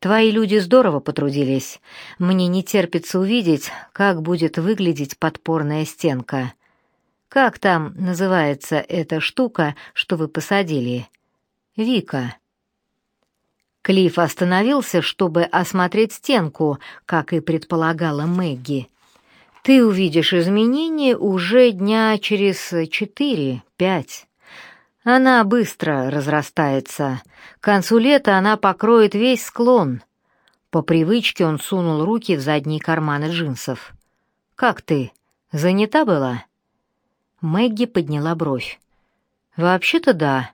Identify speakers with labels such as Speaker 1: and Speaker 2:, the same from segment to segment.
Speaker 1: Твои люди здорово потрудились. Мне не терпится увидеть, как будет выглядеть подпорная стенка. Как там называется эта штука, что вы посадили? Вика. Клифф остановился, чтобы осмотреть стенку, как и предполагала Мэгги. Ты увидишь изменения уже дня через четыре-пять. Она быстро разрастается. К концу лета она покроет весь склон. По привычке он сунул руки в задние карманы джинсов. «Как ты? Занята была?» Мэгги подняла бровь. «Вообще-то да.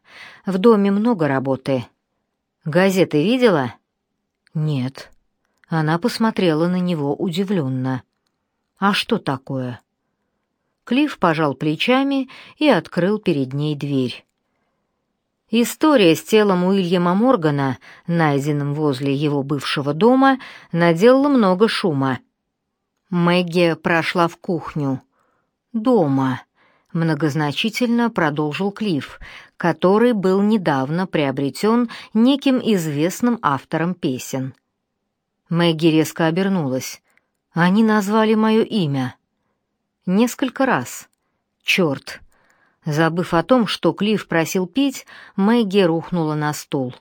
Speaker 1: В доме много работы. Газеты видела?» «Нет». Она посмотрела на него удивленно. «А что такое?» Клифф пожал плечами и открыл перед ней дверь. История с телом Уильяма Моргана, найденным возле его бывшего дома, наделала много шума. Мэгги прошла в кухню. «Дома», — многозначительно продолжил Клифф, который был недавно приобретен неким известным автором песен. Мэгги резко обернулась. «Они назвали мое имя». «Несколько раз. Черт, Забыв о том, что Клифф просил пить, Мэгги рухнула на стул.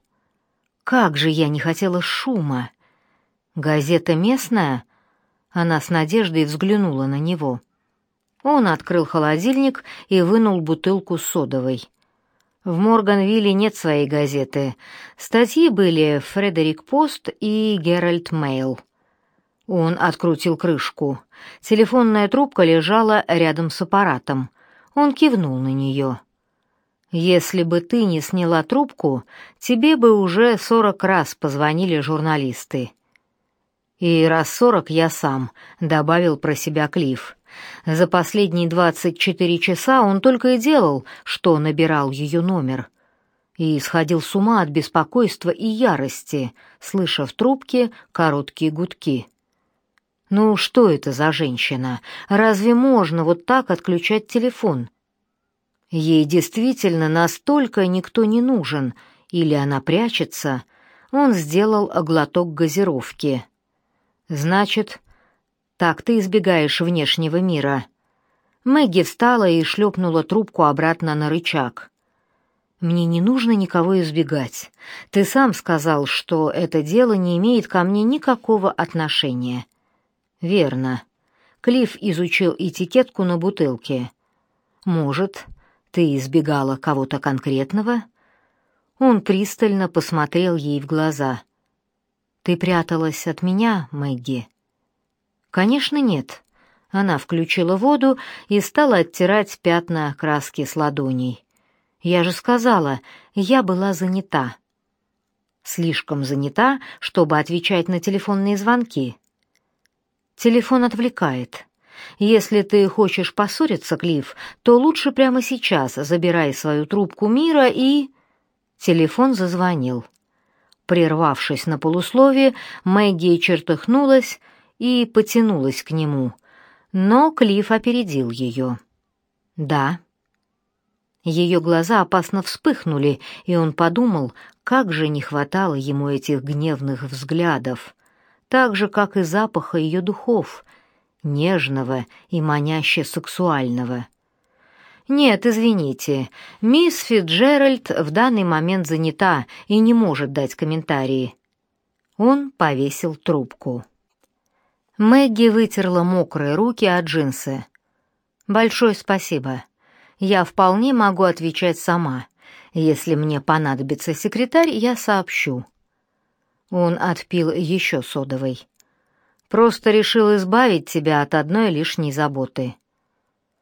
Speaker 1: «Как же я не хотела шума!» «Газета местная?» Она с надеждой взглянула на него. Он открыл холодильник и вынул бутылку содовой. В Морганвилле нет своей газеты. Статьи были «Фредерик Пост» и «Геральт Мейл». Он открутил крышку. Телефонная трубка лежала рядом с аппаратом. Он кивнул на нее. «Если бы ты не сняла трубку, тебе бы уже сорок раз позвонили журналисты». «И раз сорок я сам», — добавил про себя Клифф. За последние двадцать четыре часа он только и делал, что набирал ее номер. И сходил с ума от беспокойства и ярости, слыша в трубке короткие гудки. Ну что это за женщина? Разве можно вот так отключать телефон? Ей действительно настолько никто не нужен, или она прячется? Он сделал глоток газировки. Значит, так ты избегаешь внешнего мира. Мэгги встала и шлепнула трубку обратно на рычаг. Мне не нужно никого избегать. Ты сам сказал, что это дело не имеет ко мне никакого отношения. Верно. Клифф изучил этикетку на бутылке. Может, ты избегала кого-то конкретного? Он пристально посмотрел ей в глаза. Ты пряталась от меня, Мэгги? Конечно, нет. Она включила воду и стала оттирать пятна краски с ладоней. Я же сказала, я была занята. Слишком занята, чтобы отвечать на телефонные звонки. Телефон отвлекает. Если ты хочешь поссориться, Клифф, то лучше прямо сейчас забирай свою трубку мира и Телефон зазвонил. Прервавшись на полуслове, Мэгги чертыхнулась и потянулась к нему, но Клифф опередил ее. «Да». Ее глаза опасно вспыхнули, и он подумал, как же не хватало ему этих гневных взглядов так же, как и запаха ее духов, нежного и маняще сексуального. «Нет, извините, мисс Фитджеральд в данный момент занята и не может дать комментарии». Он повесил трубку. Мэгги вытерла мокрые руки от джинсы. «Большое спасибо. Я вполне могу отвечать сама. Если мне понадобится секретарь, я сообщу». Он отпил еще содовой. «Просто решил избавить тебя от одной лишней заботы».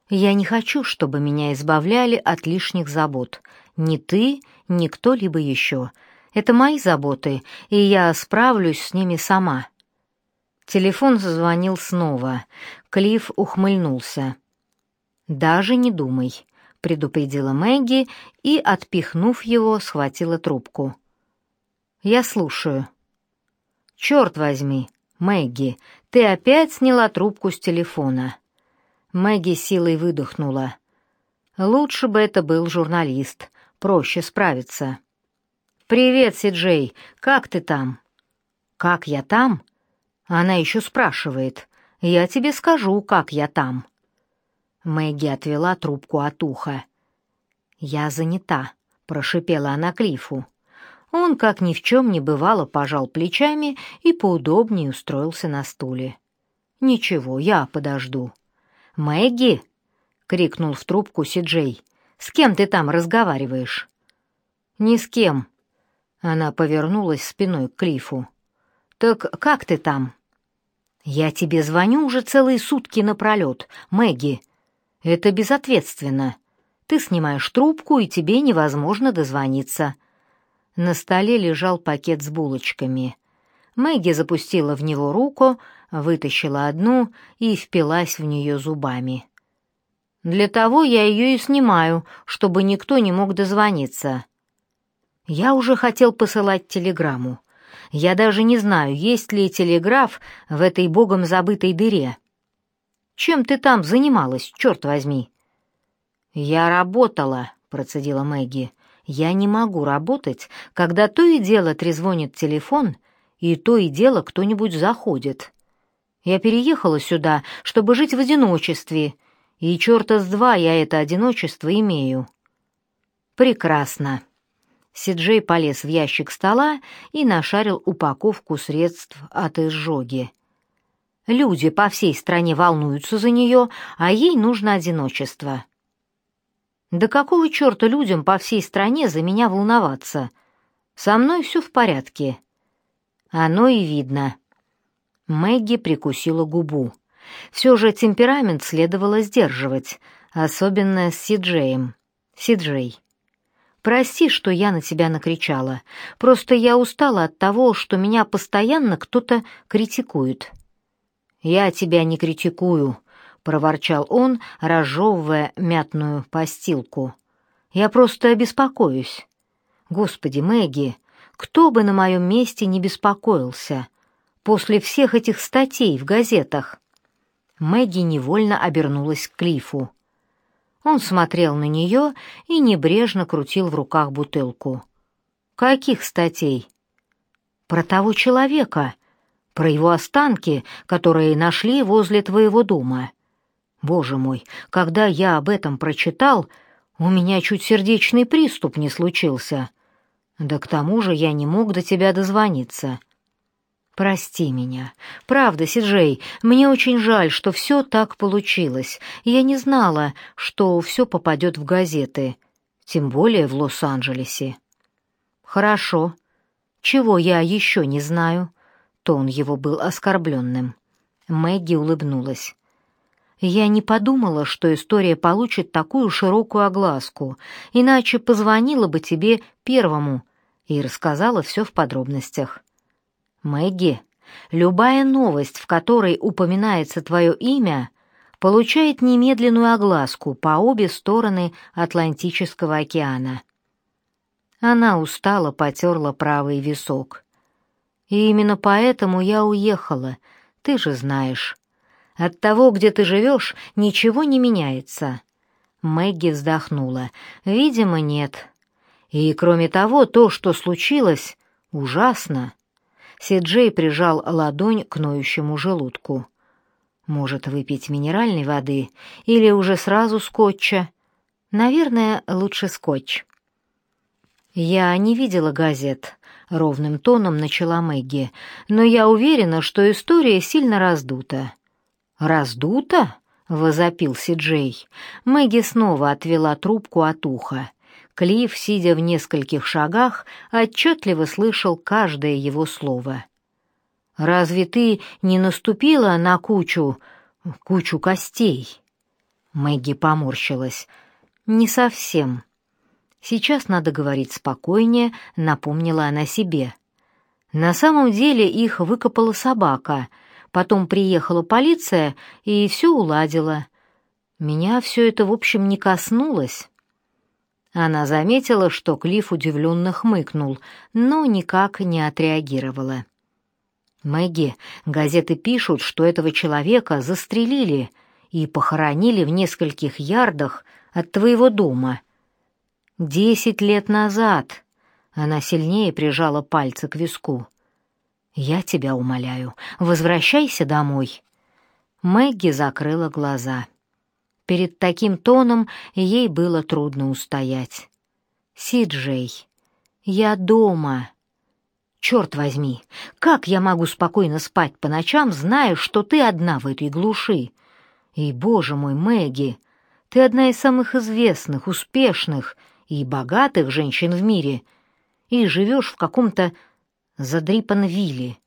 Speaker 1: «Я не хочу, чтобы меня избавляли от лишних забот. Ни ты, ни кто-либо еще. Это мои заботы, и я справлюсь с ними сама». Телефон зазвонил снова. Клифф ухмыльнулся. «Даже не думай», — предупредила Мэгги и, отпихнув его, схватила трубку. «Я слушаю». «Черт возьми, Мэгги, ты опять сняла трубку с телефона». Мэгги силой выдохнула. «Лучше бы это был Как я там? Она еще спрашивает. Я тебе скажу, как я там. Мэгги отвела трубку от уха. «Я занята», — прошипела она Клифу. Он, как ни в чем не бывало, пожал плечами и поудобнее устроился на стуле. «Ничего, я подожду». «Мэгги!» — крикнул в трубку Сиджей. «С кем ты там разговариваешь?» «Ни с кем». Она повернулась спиной к Клифу. «Так как ты там?» «Я тебе звоню уже целые сутки напролет, Мэгги. Это безответственно. Ты снимаешь трубку, и тебе невозможно дозвониться». На столе лежал пакет с булочками. Мэгги запустила в него руку, вытащила одну и впилась в нее зубами. «Для того я ее и снимаю, чтобы никто не мог дозвониться». Я уже хотел посылать телеграмму. Я даже не знаю, есть ли телеграф в этой богом забытой дыре. Чем ты там занималась, черт возьми?» «Я работала», — процедила Мэгги. «Я не могу работать, когда то и дело трезвонит телефон, и то и дело кто-нибудь заходит. Я переехала сюда, чтобы жить в одиночестве, и черта с два я это одиночество имею». «Прекрасно», Сиджей полез в ящик стола и нашарил упаковку средств от изжоги. Люди по всей стране волнуются за нее, а ей нужно одиночество. Да какого черта людям по всей стране за меня волноваться? Со мной все в порядке. Оно и видно. Мэгги прикусила губу. Все же темперамент следовало сдерживать, особенно с Сиджеем. Сиджей. Прости, что я на тебя накричала. Просто я устала от того, что меня постоянно кто-то критикует». «Я тебя не критикую», — проворчал он, разжевывая мятную постилку. «Я просто беспокоюсь. Господи, Мэгги, кто бы на моем месте не беспокоился после всех этих статей в газетах?» Мэгги невольно обернулась к Клифу. Он смотрел на нее и небрежно крутил в руках бутылку. «Каких статей?» «Про того человека, про его останки, которые нашли возле твоего дома. Боже мой, когда я об этом прочитал, у меня чуть сердечный приступ не случился. Да к тому же я не мог до тебя дозвониться». «Прости меня. Правда, Сиджей, мне очень жаль, что все так получилось. Я не знала, что все попадет в газеты, тем более в Лос-Анджелесе». «Хорошо. Чего я еще не знаю?» Тон его был оскорбленным. Мэгги улыбнулась. «Я не подумала, что история получит такую широкую огласку, иначе позвонила бы тебе первому и рассказала все в подробностях». Мэгги, любая новость, в которой упоминается твое имя, получает немедленную огласку по обе стороны Атлантического океана. Она устало потерла правый висок. И именно поэтому я уехала, ты же знаешь. От того, где ты живешь, ничего не меняется. Мэгги вздохнула. Видимо, нет. И кроме того, то, что случилось, ужасно. Сиджей прижал ладонь к ноющему желудку. Может, выпить минеральной воды или уже сразу скотча? Наверное, лучше скотч. Я не видела газет, ровным тоном начала Мэгги, но я уверена, что история сильно раздута. Раздута? возопил Сиджей. Мэгги снова отвела трубку от уха. Клифф, сидя в нескольких шагах, отчетливо слышал каждое его слово. «Разве ты не наступила на кучу... кучу костей?» Мэгги поморщилась. «Не совсем. Сейчас надо говорить спокойнее», — напомнила она себе. На самом деле их выкопала собака, потом приехала полиция и все уладила. Меня все это, в общем, не коснулось. Она заметила, что Клифф удивленно хмыкнул, но никак не отреагировала. «Мэгги, газеты пишут, что этого человека застрелили и похоронили в нескольких ярдах от твоего дома. Десять лет назад!» Она сильнее прижала пальцы к виску. Я тебя умоляю, возвращайся домой. Мэгги закрыла глаза. Перед таким тоном ей было трудно устоять. Сиджей, я дома. Черт возьми, как я могу спокойно спать по ночам, зная, что ты одна в этой глуши? И, боже мой, Мэгги, ты одна из самых известных, успешных и богатых женщин в мире, и живешь в каком-то задрипан-вилле.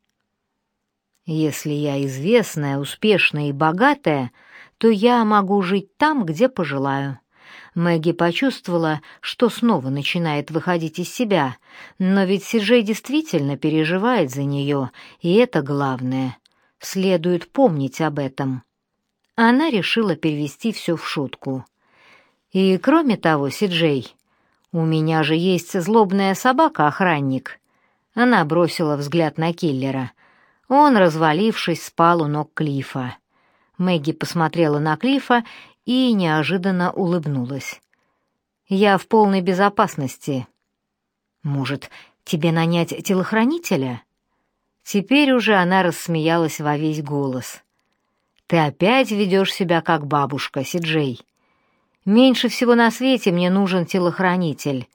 Speaker 1: Если я известная, успешная и богатая, то я могу жить там, где пожелаю. Мэгги почувствовала, что снова начинает выходить из себя, но ведь Сиджей действительно переживает за нее, и это главное. Следует помнить об этом. Она решила перевести все в шутку. «И кроме того, Сиджей, у меня же есть злобная собака-охранник». Она бросила взгляд на киллера. Он, развалившись, спал у ног Клифа. Мэгги посмотрела на Клифа и неожиданно улыбнулась. «Я в полной безопасности. Может, тебе нанять телохранителя?» Теперь уже она рассмеялась во весь голос. «Ты опять ведешь себя как бабушка, Сиджей. Меньше всего на свете мне нужен телохранитель.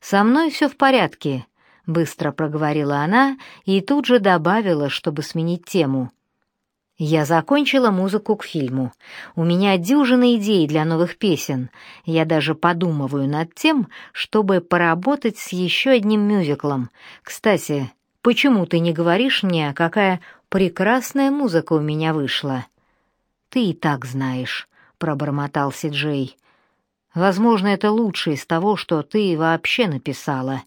Speaker 1: Со мной все в порядке», — быстро проговорила она и тут же добавила, чтобы сменить тему. Я закончила музыку к фильму. У меня дюжина идей для новых песен. Я даже подумываю над тем, чтобы поработать с еще одним мюзиклом. Кстати, почему ты не говоришь мне, какая прекрасная музыка у меня вышла? Ты и так знаешь, пробормотал Сиджей. Возможно, это лучшее из того, что ты вообще написала.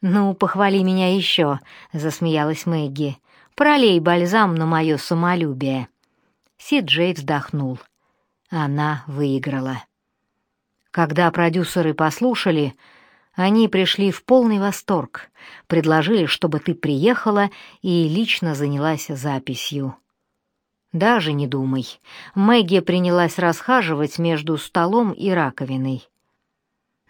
Speaker 1: Ну, похвали меня еще, засмеялась Мэгги. Пролей бальзам на мое самолюбие». Си-Джей вздохнул. Она выиграла. Когда продюсеры послушали, они пришли в полный восторг, предложили, чтобы ты приехала и лично занялась записью. Даже не думай. Мэгги принялась расхаживать между столом и раковиной.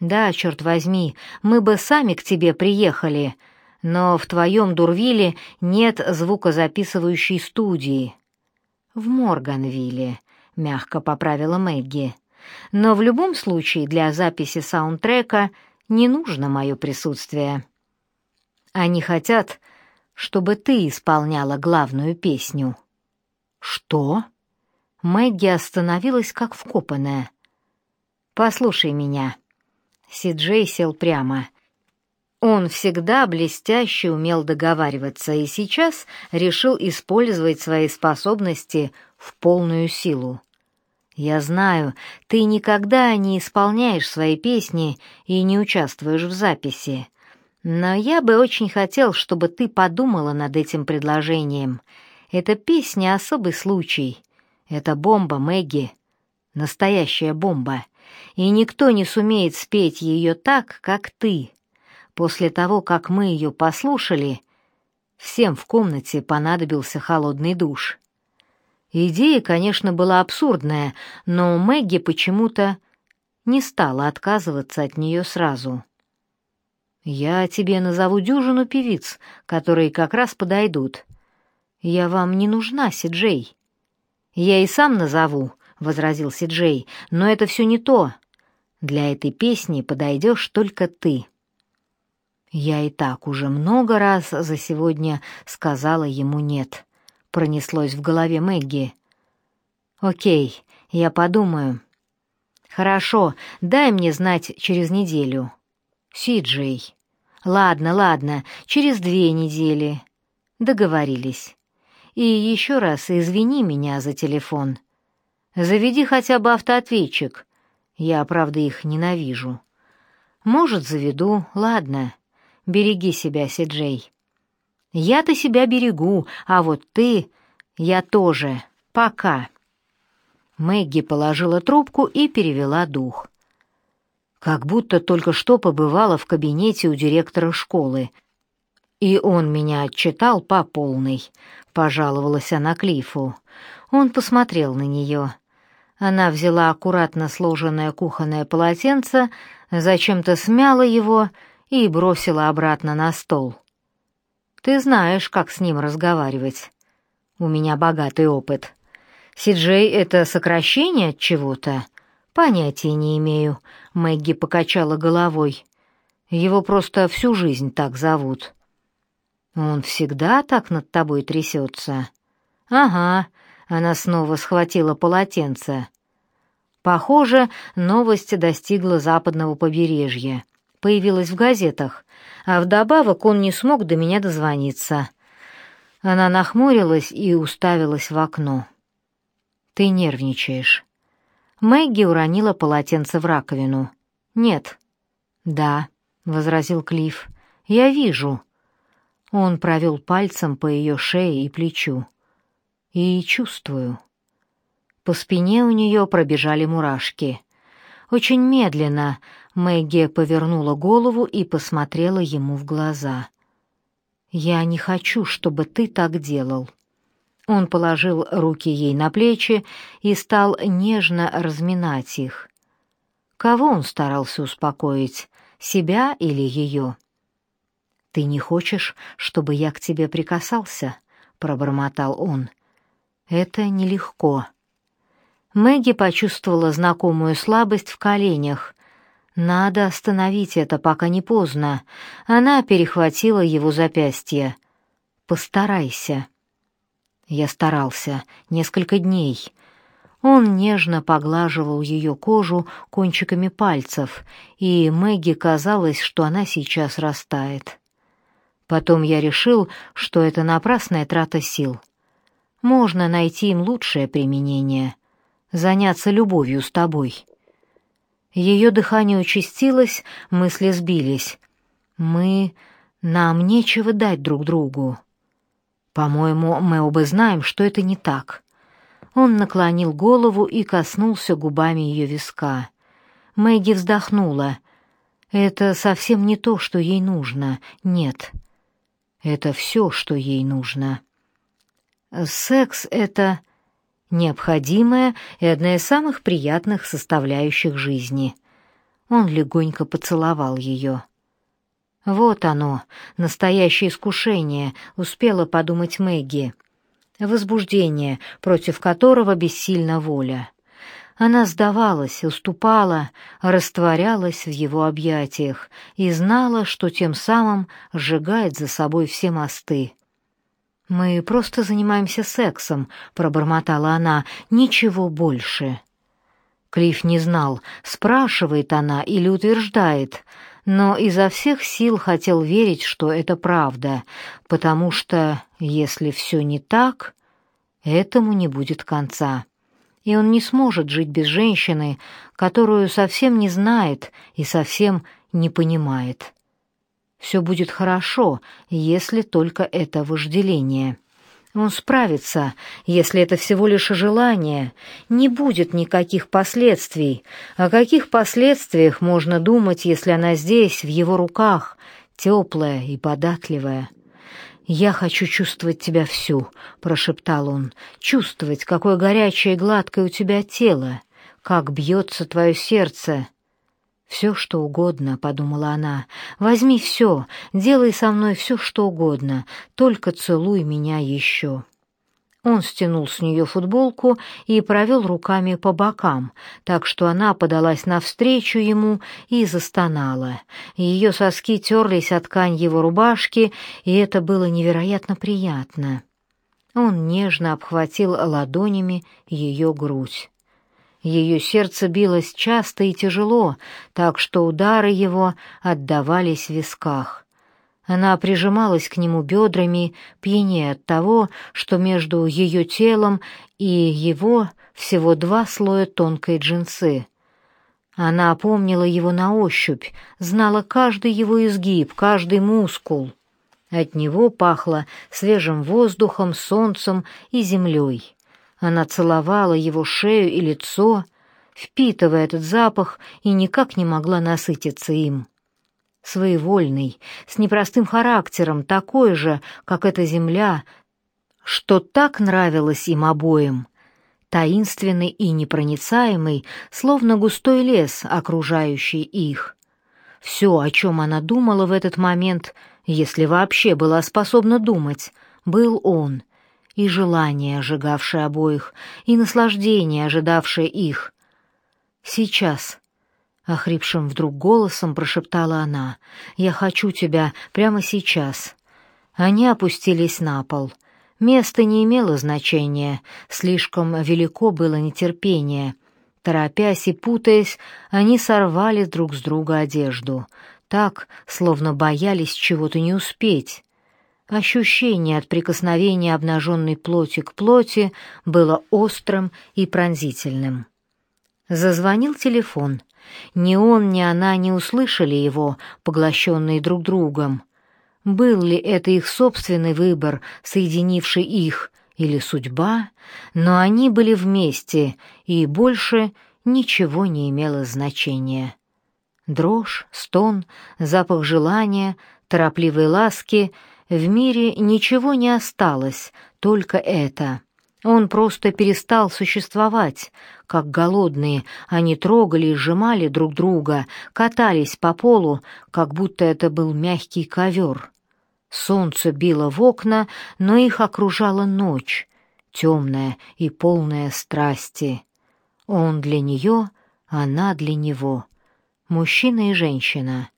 Speaker 1: Да, черт возьми, мы бы сами к тебе приехали, но в твоем Дурвиле нет звукозаписывающей студии. В Морганвилле, мягко поправила Мэгги. Но в любом случае для записи саундтрека не нужно мое присутствие. Они хотят, чтобы ты исполняла главную песню. Что? Мэгги остановилась как вкопанная. Послушай меня. Сиджей сел прямо. Он всегда блестяще умел договариваться и сейчас решил использовать свои способности в полную силу. Я знаю, ты никогда не исполняешь свои песни и не участвуешь в записи. Но я бы очень хотел, чтобы ты подумала над этим предложением. Эта песня особый случай. Это бомба, Мэгги. Настоящая бомба. И никто не сумеет спеть ее так, как ты. После того, как мы ее послушали, всем в комнате понадобился холодный душ. Идея, конечно, была абсурдная, но Мэгги почему-то не стала отказываться от нее сразу. «Я тебе назову дюжину певиц, которые как раз подойдут. Я вам не нужна, Сиджей». «Я и сам назову», — возразил Сиджей, — «но это все не то. Для этой песни подойдешь только ты». Я и так уже много раз за сегодня сказала ему нет. Пронеслось в голове Мэгги. О'кей, я подумаю. Хорошо, дай мне знать через неделю. Сиджей. Ладно, ладно, через две недели. Договорились. И еще раз извини меня за телефон. Заведи хотя бы автоответчик. Я, правда, их ненавижу. Может, заведу, ладно. Береги себя, Сиджей. Я-то себя берегу, а вот ты... Я тоже. Пока. Мэгги положила трубку и перевела дух. Как будто только что побывала в кабинете у директора школы. И он меня отчитал по полной, пожаловалась она Клифу. Он посмотрел на нее. Она взяла аккуратно сложенное кухонное полотенце, зачем-то смяла его и бросила обратно на стол. Ты знаешь, как с ним разговаривать. У меня богатый опыт. Сиджей — это сокращение от чего-то? Понятия не имею. Мэгги покачала головой. Его просто всю жизнь так зовут. Он всегда так над тобой трясется? Ага. Она снова схватила полотенце. Похоже, новость достигла западного побережья. Появилась в газетах, а вдобавок он не смог до меня дозвониться. Она нахмурилась и уставилась в окно. «Ты нервничаешь». Мэгги уронила полотенце в раковину. «Нет». «Да», — возразил Клифф. «Я вижу». Он провел пальцем по ее шее и плечу. «И чувствую». По спине у нее пробежали мурашки. Очень медленно Мэгги повернула голову и посмотрела ему в глаза. «Я не хочу, чтобы ты так делал». Он положил руки ей на плечи и стал нежно разминать их. Кого он старался успокоить, себя или ее? «Ты не хочешь, чтобы я к тебе прикасался?» — пробормотал он. «Это нелегко». Мэгги почувствовала знакомую слабость в коленях. Надо остановить это, пока не поздно. Она перехватила его запястье. «Постарайся». Я старался несколько дней. Он нежно поглаживал ее кожу кончиками пальцев, и Мэгги казалось, что она сейчас растает. Потом я решил, что это напрасная трата сил. Можно найти им лучшее применение — заняться любовью с тобой». Ее дыхание участилось, мысли сбились. «Мы... нам нечего дать друг другу». «По-моему, мы оба знаем, что это не так». Он наклонил голову и коснулся губами ее виска. Мэгги вздохнула. «Это совсем не то, что ей нужно. Нет. Это все, что ей нужно. Секс — это необходимая и одна из самых приятных составляющих жизни. Он легонько поцеловал ее. Вот оно, настоящее искушение, успела подумать Мэгги. Возбуждение, против которого бессильна воля. Она сдавалась, уступала, растворялась в его объятиях и знала, что тем самым сжигает за собой все мосты. «Мы просто занимаемся сексом», — пробормотала она, — «ничего больше». Клифф не знал, спрашивает она или утверждает, но изо всех сил хотел верить, что это правда, потому что, если все не так, этому не будет конца. И он не сможет жить без женщины, которую совсем не знает и совсем не понимает. Все будет хорошо, если только это вожделение. Он справится, если это всего лишь желание. Не будет никаких последствий. О каких последствиях можно думать, если она здесь, в его руках, теплая и податливая? «Я хочу чувствовать тебя всю», — прошептал он, — «чувствовать, какое горячее и гладкое у тебя тело, как бьется твое сердце, «Все, что угодно», — подумала она. «Возьми все, делай со мной все, что угодно, только целуй меня еще». Он стянул с нее футболку и провел руками по бокам, так что она подалась навстречу ему и застонала. Ее соски терлись от ткань его рубашки, и это было невероятно приятно. Он нежно обхватил ладонями ее грудь. Ее сердце билось часто и тяжело, так что удары его отдавались в висках. Она прижималась к нему бедрами, пьянее от того, что между ее телом и его всего два слоя тонкой джинсы. Она помнила его на ощупь, знала каждый его изгиб, каждый мускул. От него пахло свежим воздухом, солнцем и землей. Она целовала его шею и лицо, впитывая этот запах, и никак не могла насытиться им. Своевольный, с непростым характером, такой же, как эта земля, что так нравилось им обоим, таинственный и непроницаемый, словно густой лес, окружающий их. Все, о чем она думала в этот момент, если вообще была способна думать, был он, и желание, ожигавшее обоих, и наслаждение, ожидавшее их. «Сейчас», — охрипшим вдруг голосом прошептала она, — «я хочу тебя прямо сейчас». Они опустились на пол. Место не имело значения, слишком велико было нетерпение. Торопясь и путаясь, они сорвали друг с друга одежду, так, словно боялись чего-то не успеть. Ощущение от прикосновения обнаженной плоти к плоти было острым и пронзительным. Зазвонил телефон. Ни он, ни она не услышали его, поглощенные друг другом. Был ли это их собственный выбор, соединивший их, или судьба? Но они были вместе, и больше ничего не имело значения. Дрожь, стон, запах желания, торопливые ласки — в мире ничего не осталось, только это. Он просто перестал существовать. Как голодные, они трогали и сжимали друг друга, катались по полу, как будто это был мягкий ковер. Солнце било в окна, но их окружала ночь, темная и полная страсти. Он для нее, она для него. Мужчина и женщина.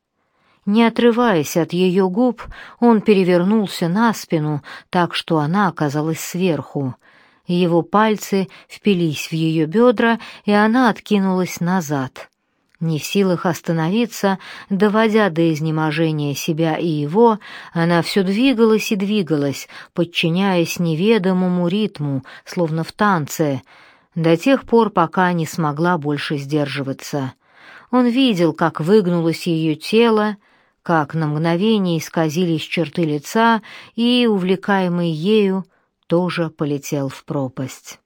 Speaker 1: Не отрываясь от ее губ, он перевернулся на спину, так что она оказалась сверху. Его пальцы впились в ее бедра, и она откинулась назад. Не в силах остановиться, доводя до изнеможения себя и его, она все двигалась и двигалась, подчиняясь неведомому ритму, словно в танце, до тех пор, пока не смогла больше сдерживаться. Он видел, как выгнулось ее тело, как на мгновение исказились черты лица, и, увлекаемый ею, тоже полетел в пропасть.